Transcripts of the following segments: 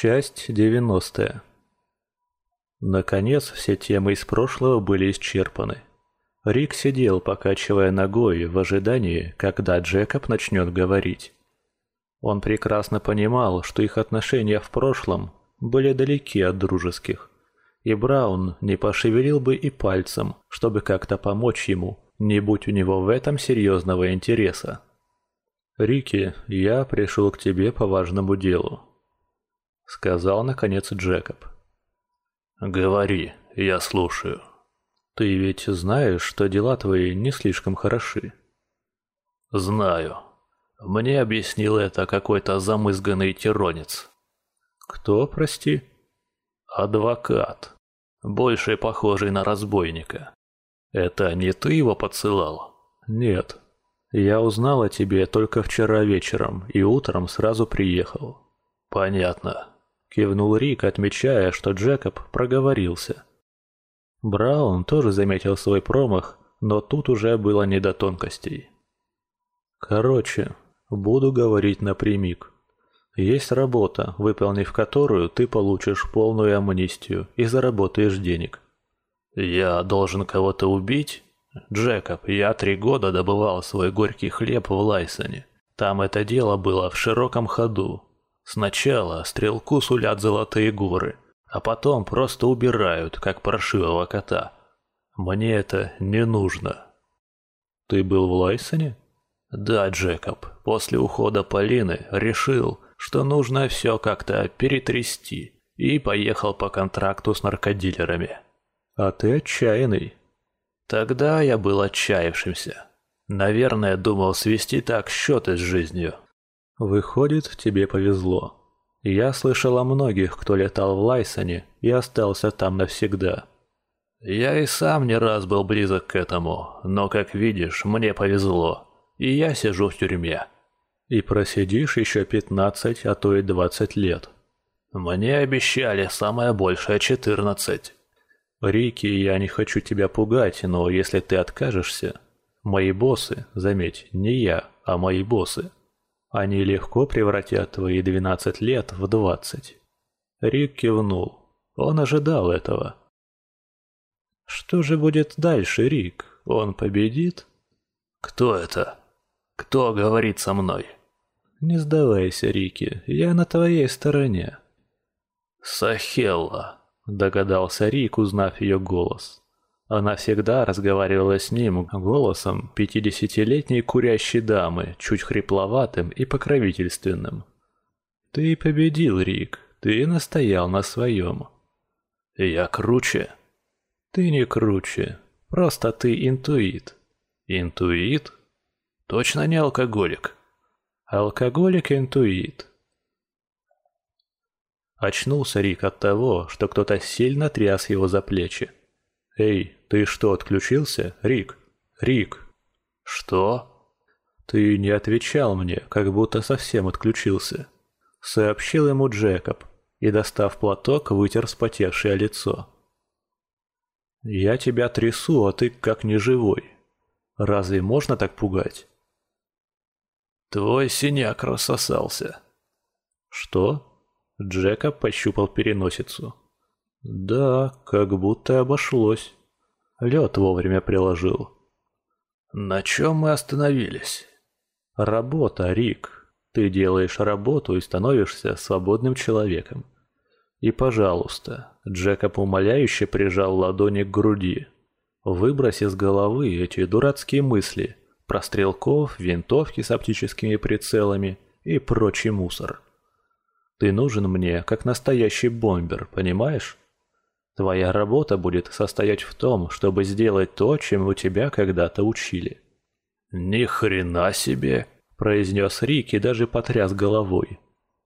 Часть 90. Наконец, все темы из прошлого были исчерпаны. Рик сидел, покачивая ногой, в ожидании, когда Джекоб начнет говорить. Он прекрасно понимал, что их отношения в прошлом были далеки от дружеских, и Браун не пошевелил бы и пальцем, чтобы как-то помочь ему, не будь у него в этом серьезного интереса. «Рики, я пришел к тебе по важному делу», — сказал наконец Джекоб. «Говори, я слушаю». «Ты ведь знаешь, что дела твои не слишком хороши?» «Знаю. Мне объяснил это какой-то замызганный тиронец». «Кто, прости?» «Адвокат. Больше похожий на разбойника. Это не ты его подсылал?» «Нет. Я узнал о тебе только вчера вечером и утром сразу приехал». «Понятно», — кивнул Рик, отмечая, что Джекоб проговорился. Браун тоже заметил свой промах, но тут уже было не до тонкостей. Короче, буду говорить напрямик. Есть работа, выполнив которую ты получишь полную амнистию и заработаешь денег. Я должен кого-то убить? Джекоб, я три года добывал свой горький хлеб в Лайсоне. Там это дело было в широком ходу. Сначала стрелку сулят золотые горы – а потом просто убирают, как паршивого кота. Мне это не нужно. Ты был в Лайсоне? Да, Джекоб. После ухода Полины решил, что нужно все как-то перетрясти, и поехал по контракту с наркодилерами. А ты отчаянный. Тогда я был отчаявшимся. Наверное, думал свести так счеты с жизнью. Выходит, тебе повезло. Я слышал о многих, кто летал в Лайсоне и остался там навсегда. Я и сам не раз был близок к этому, но, как видишь, мне повезло, и я сижу в тюрьме. И просидишь еще пятнадцать, а то и двадцать лет. Мне обещали самое большее четырнадцать. Рики, я не хочу тебя пугать, но если ты откажешься... Мои боссы, заметь, не я, а мои боссы, они легко превратят твои двенадцать лет в двадцать. Рик кивнул. Он ожидал этого. Что же будет дальше, Рик? Он победит? Кто это? Кто говорит со мной? Не сдавайся, Рики, я на твоей стороне. Сахелла, догадался Рик, узнав ее голос. Она всегда разговаривала с ним голосом пятидесятилетней курящей дамы, чуть хрипловатым и покровительственным. «Ты победил, Рик, ты настоял на своем». «Я круче». «Ты не круче, просто ты интуит». «Интуит? Точно не алкоголик?» «Алкоголик-интуит». Очнулся Рик от того, что кто-то сильно тряс его за плечи. «Эй, ты что, отключился? Рик? Рик?» «Что?» «Ты не отвечал мне, как будто совсем отключился», — сообщил ему Джекоб и, достав платок, вытер вспотевшее лицо. «Я тебя трясу, а ты как неживой. Разве можно так пугать?» «Твой синяк рассосался». «Что?» Джекоб пощупал переносицу. Да, как будто обошлось. Лед вовремя приложил. На чем мы остановились? Работа, Рик. Ты делаешь работу и становишься свободным человеком. И, пожалуйста, Джекоб умоляюще прижал ладони к груди. Выбрось из головы эти дурацкие мысли про стрелков, винтовки с оптическими прицелами и прочий мусор. Ты нужен мне, как настоящий бомбер, понимаешь? Твоя работа будет состоять в том, чтобы сделать то, чем у тебя когда-то учили. Ни хрена себе, произнес Рик и даже потряс головой.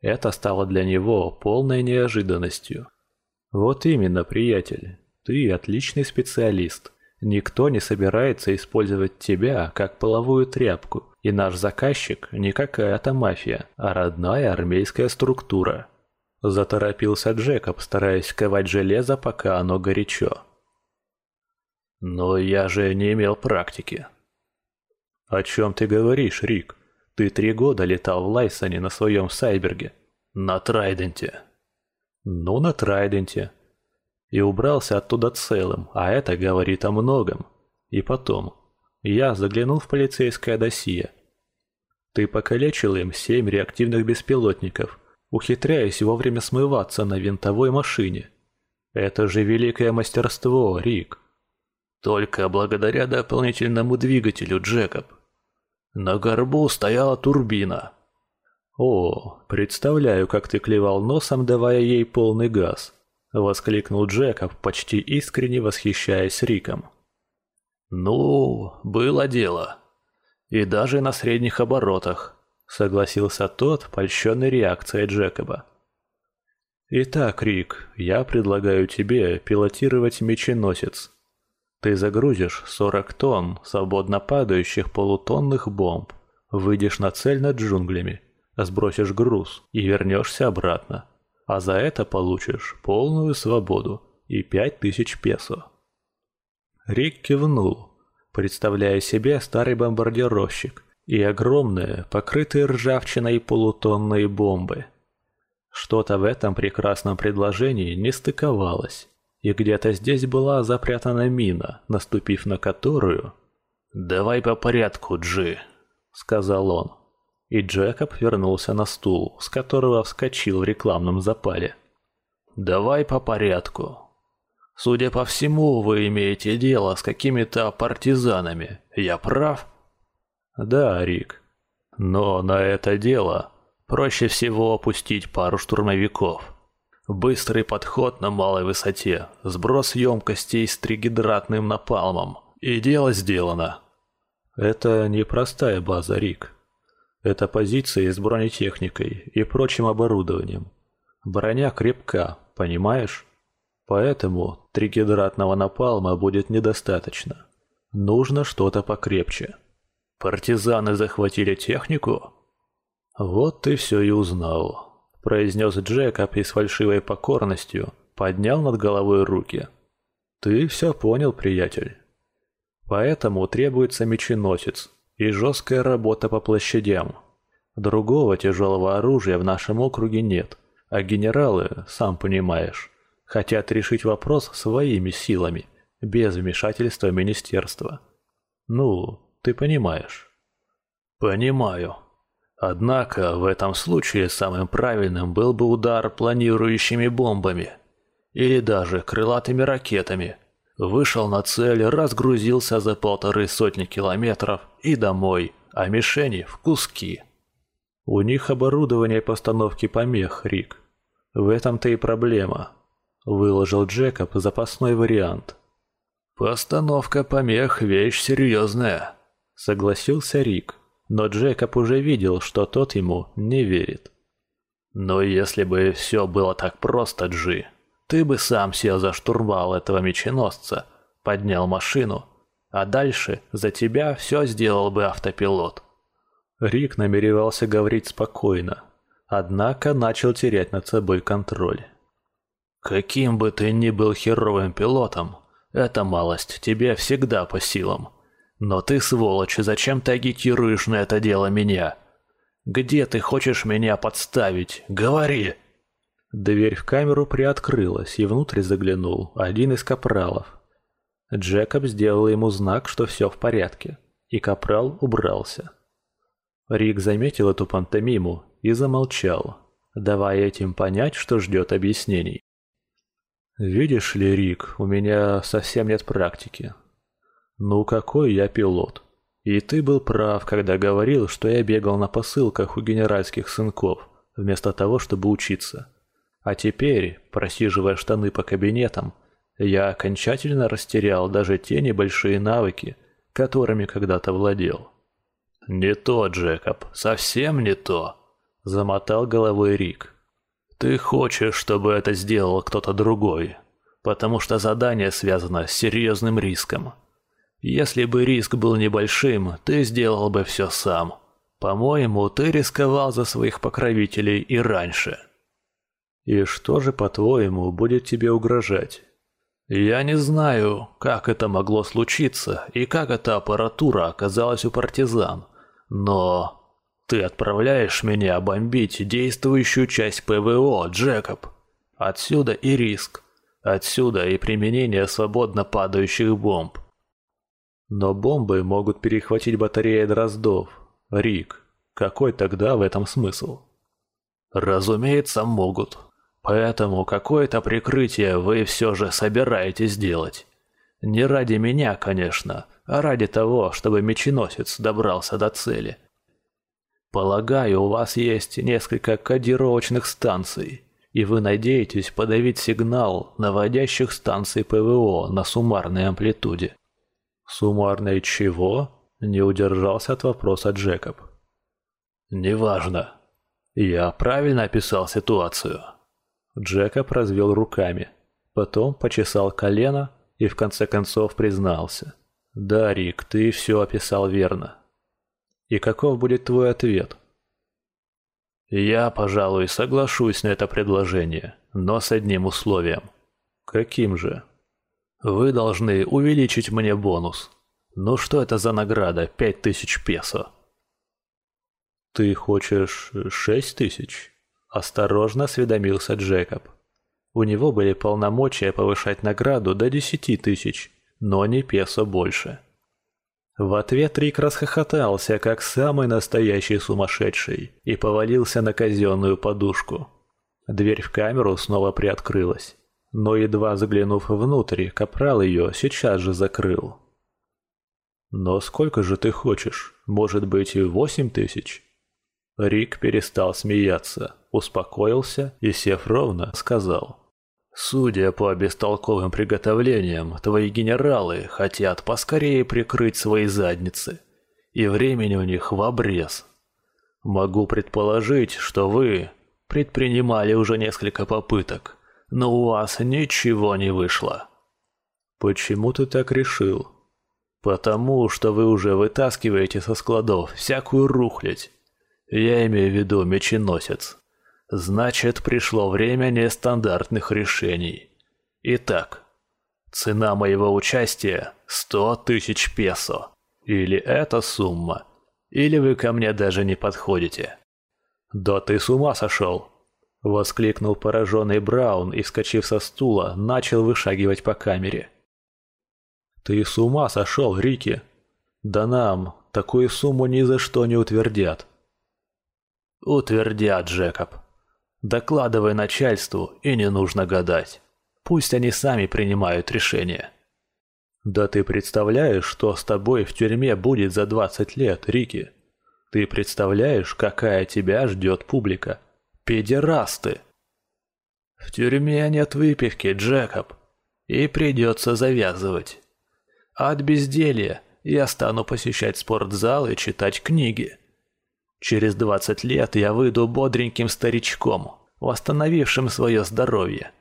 Это стало для него полной неожиданностью. Вот именно, приятель. Ты отличный специалист. Никто не собирается использовать тебя как половую тряпку, и наш заказчик не какая-то мафия, а родная армейская структура. Заторопился Джекоб, стараясь ковать железо, пока оно горячо. «Но я же не имел практики». «О чем ты говоришь, Рик? Ты три года летал в Лайсоне на своем Сайберге». «На Трайденте». Ну, на Трайденте. И убрался оттуда целым, а это говорит о многом. И потом, я заглянул в полицейское досье. Ты покалечил им семь реактивных беспилотников, ухитряясь вовремя смываться на винтовой машине. Это же великое мастерство, Рик. Только благодаря дополнительному двигателю, Джекоб. На горбу стояла турбина. О, представляю, как ты клевал носом, давая ей полный газ. Воскликнул Джекоб, почти искренне восхищаясь Риком. «Ну, было дело. И даже на средних оборотах», — согласился тот, польщенный реакцией Джекоба. «Итак, Рик, я предлагаю тебе пилотировать меченосец. Ты загрузишь 40 тонн свободно падающих полутонных бомб, выйдешь на цель над джунглями, сбросишь груз и вернешься обратно, а за это получишь полную свободу и 5000 песо». Рик кивнул, представляя себе старый бомбардировщик и огромные, покрытые ржавчиной полутонные бомбы. Что-то в этом прекрасном предложении не стыковалось, и где-то здесь была запрятана мина, наступив на которую... «Давай по порядку, Джи», — сказал он. И Джекоб вернулся на стул, с которого вскочил в рекламном запале. «Давай по порядку», Судя по всему, вы имеете дело с какими-то партизанами. Я прав? Да, Рик. Но на это дело проще всего опустить пару штурмовиков. Быстрый подход на малой высоте, сброс емкостей с тригидратным напалмом. И дело сделано. Это непростая база, Рик. Это позиции с бронетехникой и прочим оборудованием. Броня крепка, понимаешь? Поэтому тригидратного напалма будет недостаточно. Нужно что-то покрепче. Партизаны захватили технику? Вот ты все и узнал, произнес Джекоб и с фальшивой покорностью поднял над головой руки. Ты все понял, приятель. Поэтому требуется меченосец и жесткая работа по площадям. Другого тяжелого оружия в нашем округе нет, а генералы, сам понимаешь, хотят решить вопрос своими силами, без вмешательства министерства. Ну, ты понимаешь. Понимаю. Однако в этом случае самым правильным был бы удар планирующими бомбами или даже крылатыми ракетами. Вышел на цель, разгрузился за полторы сотни километров и домой, а мишени в куски. У них оборудование постановки помех, Рик. В этом-то и проблема. Выложил Джекоб запасной вариант. «Постановка помех – вещь серьезная», – согласился Рик, но Джекоб уже видел, что тот ему не верит. «Но если бы все было так просто, Джи, ты бы сам сел за штурвал этого меченосца, поднял машину, а дальше за тебя все сделал бы автопилот». Рик намеревался говорить спокойно, однако начал терять над собой контроль. Каким бы ты ни был херовым пилотом, эта малость тебе всегда по силам. Но ты, сволочь, зачем ты агитируешь на это дело меня? Где ты хочешь меня подставить? Говори!» Дверь в камеру приоткрылась, и внутрь заглянул один из капралов. Джекоб сделал ему знак, что все в порядке, и капрал убрался. Рик заметил эту пантомиму и замолчал, давая этим понять, что ждет объяснений. «Видишь ли, Рик, у меня совсем нет практики. Ну какой я пилот? И ты был прав, когда говорил, что я бегал на посылках у генеральских сынков, вместо того, чтобы учиться. А теперь, просиживая штаны по кабинетам, я окончательно растерял даже те небольшие навыки, которыми когда-то владел». «Не то, Джекоб, совсем не то», — замотал головой Рик. Ты хочешь, чтобы это сделал кто-то другой, потому что задание связано с серьезным риском. Если бы риск был небольшим, ты сделал бы все сам. По-моему, ты рисковал за своих покровителей и раньше. И что же, по-твоему, будет тебе угрожать? Я не знаю, как это могло случиться и как эта аппаратура оказалась у партизан, но ты отправляешь меня бомбить действующую часть ПВО, Джекоб. Отсюда и риск. Отсюда и применение свободно падающих бомб. Но бомбы могут перехватить батареи Дроздов. Рик, какой тогда в этом смысл? Разумеется, могут. Поэтому какое-то прикрытие вы все же собираетесь делать. Не ради меня, конечно, а ради того, чтобы меченосец добрался до цели. Полагаю, у вас есть несколько кодировочных станций, и вы надеетесь подавить сигнал наводящих станций ПВО на суммарной амплитуде. Суммарной чего? Не удержался от вопроса Джекоб. Неважно. Я правильно описал ситуацию. Джекоб развел руками, потом почесал колено и в конце концов признался. «Да, Рик, ты все описал верно. И каков будет твой ответ?» «Я, пожалуй, соглашусь на это предложение, но с одним условием». «Каким же?» «Вы должны увеличить мне бонус. Ну что это за награда, пять тысяч песо?» «Ты хочешь шесть тысяч?» Осторожно осведомился Джекоб. У него были полномочия повышать награду до десяти тысяч, но не песо больше. В ответ Рик расхохотался, как самый настоящий сумасшедший, и повалился на казенную подушку. Дверь в камеру снова приоткрылась, но едва заглянув внутрь, капрал ее сейчас же закрыл. «Но сколько же ты хочешь? Может быть и восемь тысяч?» Рик перестал смеяться, успокоился и, сев ровно, сказал. «Судя по бестолковым приготовлениям, твои генералы хотят поскорее прикрыть свои задницы, и времени у них в обрез. Могу предположить, что вы предпринимали уже несколько попыток, но у вас ничего не вышло». «Почему ты так решил?» «Потому что вы уже вытаскиваете со складов всякую рухлядь, я имею в виду меченосец. Значит, пришло время нестандартных решений. Итак, цена моего участия – сто тысяч песо. Или эта сумма, или вы ко мне даже не подходите. «Да ты с ума сошел!» – воскликнул пораженный Браун и, вскочив со стула, начал вышагивать по камере. «Ты с ума сошел, Рики! Да нам такую сумму ни за что не утвердят!» «Утвердят, Джекоб. Докладывай начальству, и не нужно гадать. Пусть они сами принимают решение». «Да ты представляешь, что с тобой в тюрьме будет за 20 лет, Рики? Ты представляешь, какая тебя ждет публика? Педерасты!» «В тюрьме нет выпивки, Джекоб, и придется завязывать. От безделья я стану посещать спортзал и читать книги». Через двадцать лет я выйду бодреньким старичком, восстановившим свое здоровье.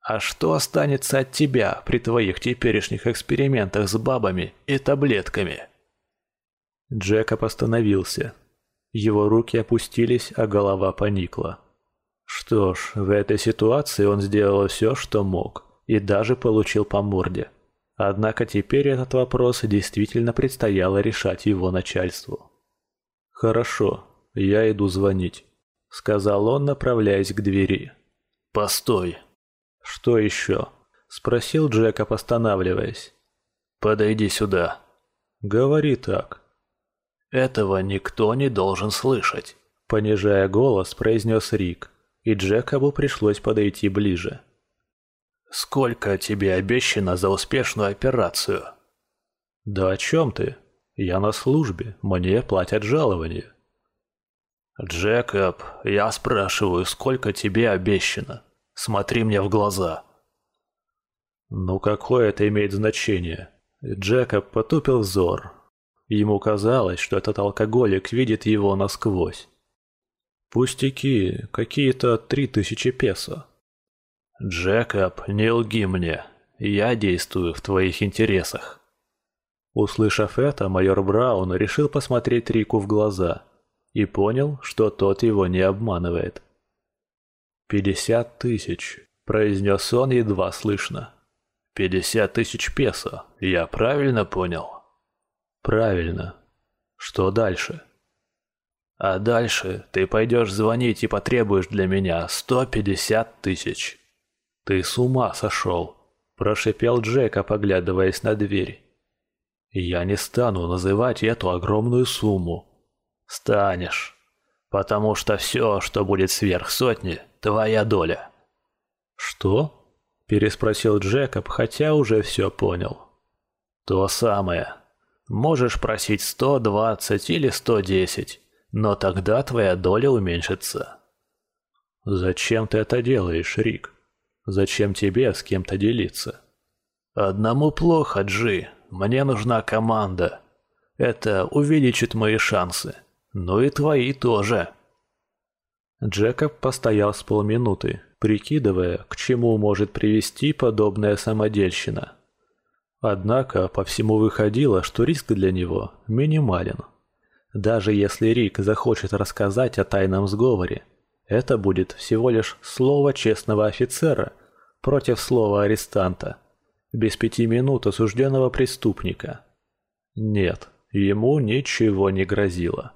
А что останется от тебя при твоих теперешних экспериментах с бабами и таблетками?» Джекоб остановился. Его руки опустились, а голова поникла. Что ж, в этой ситуации он сделал все, что мог, и даже получил по морде. Однако теперь этот вопрос действительно предстояло решать его начальству. «Хорошо, я иду звонить», — сказал он, направляясь к двери. «Постой». «Что еще?» — спросил Джекоб, останавливаясь. «Подойди сюда». «Говори так». «Этого никто не должен слышать», — понижая голос, произнес Рик, и Джекобу пришлось подойти ближе. «Сколько тебе обещано за успешную операцию?» «Да о чем ты?» Я на службе, мне платят жалование. Джекоб, я спрашиваю, сколько тебе обещано? Смотри мне в глаза. Ну какое это имеет значение? Джекоб потупил взор. Ему казалось, что этот алкоголик видит его насквозь. Пустяки, какие-то три тысячи песо. Джекоб, не лги мне. Я действую в твоих интересах. Услышав это, майор Браун решил посмотреть Рику в глаза и понял, что тот его не обманывает. «Пятьдесят тысяч», — произнес он едва слышно. «Пятьдесят тысяч песо, я правильно понял?» «Правильно. Что дальше?» «А дальше ты пойдешь звонить и потребуешь для меня сто пятьдесят тысяч». «Ты с ума сошел!» – прошипел Джека, поглядываясь на дверь. «Я не стану называть эту огромную сумму». «Станешь, потому что все, что будет сверх сотни, твоя доля». «Что?» – переспросил Джекоб, хотя уже все понял. «То самое. Можешь просить сто двадцать или сто десять, но тогда твоя доля уменьшится». «Зачем ты это делаешь, Рик?» Зачем тебе с кем-то делиться? Одному плохо, Джи. Мне нужна команда. Это увеличит мои шансы. Ну и твои тоже. Джекоб постоял с полминуты, прикидывая, к чему может привести подобная самодельщина. Однако по всему выходило, что риск для него минимален. Даже если Рик захочет рассказать о тайном сговоре, это будет всего лишь слово честного офицера против слова арестанта. Без пяти минут осужденного преступника. Нет, ему ничего не грозило.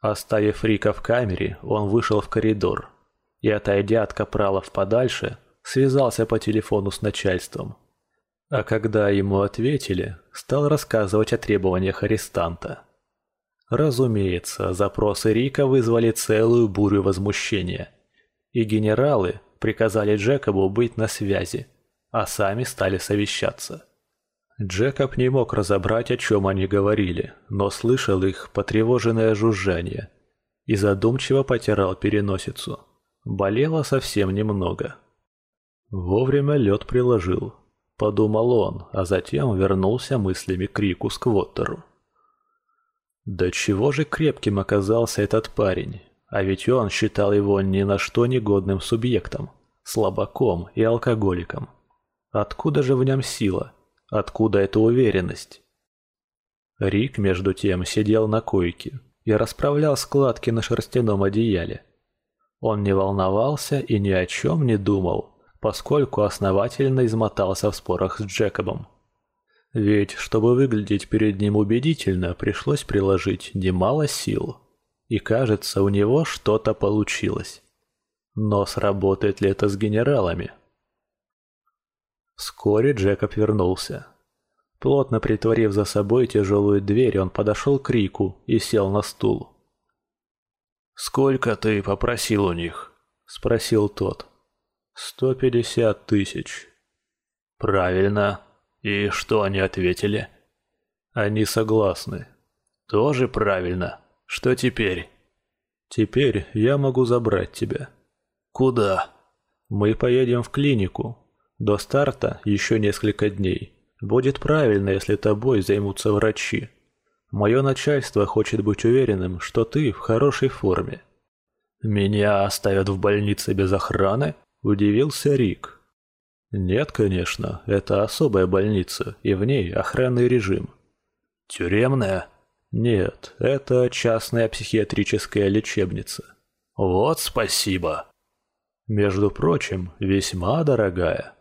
Оставив Рика в камере, он вышел в коридор и, отойдя от капралов подальше, связался по телефону с начальством. А когда ему ответили, стал рассказывать о требованиях арестанта. Разумеется, запросы Рика вызвали целую бурю возмущения. И генералы приказали Джекобу быть на связи, а сами стали совещаться. Джекоб не мог разобрать, о чем они говорили, но слышал их потревоженное жужжание и задумчиво потирал переносицу. Болело совсем немного. Вовремя лед приложил, подумал он, а затем вернулся мыслями к Рику Сквоттеру. Да чего же крепким оказался этот парень, а ведь он считал его ни на что негодным субъектом, слабаком и алкоголиком. Откуда же в нем сила? Откуда эта уверенность? Рик, между тем, сидел на койке и расправлял складки на шерстяном одеяле. Он не волновался и ни о чем не думал, поскольку основательно измотался в спорах с Джекобом. Ведь, чтобы выглядеть перед ним убедительно, пришлось приложить немало сил. И кажется, у него что-то получилось. Но сработает ли это с генералами? Вскоре Джекоб вернулся. Плотно притворив за собой тяжелую дверь, он подошел к Рику и сел на стул. «Сколько ты попросил у них?» – спросил тот. «Сто пятьдесят тысяч». «Правильно. И что они ответили? Они согласны. Тоже правильно. Что теперь? Теперь я могу забрать тебя. Куда? Мы поедем в клинику. До старта еще несколько дней. Будет правильно, если тобой займутся врачи. Мое начальство хочет быть уверенным, что ты в хорошей форме. Меня оставят в больнице без охраны? Удивился Рик. Нет, конечно, это особая больница, и в ней охранный режим. Тюремная? Нет, это частная психиатрическая лечебница. Вот спасибо. Между прочим, весьма дорогая.